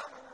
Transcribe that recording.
Yeah.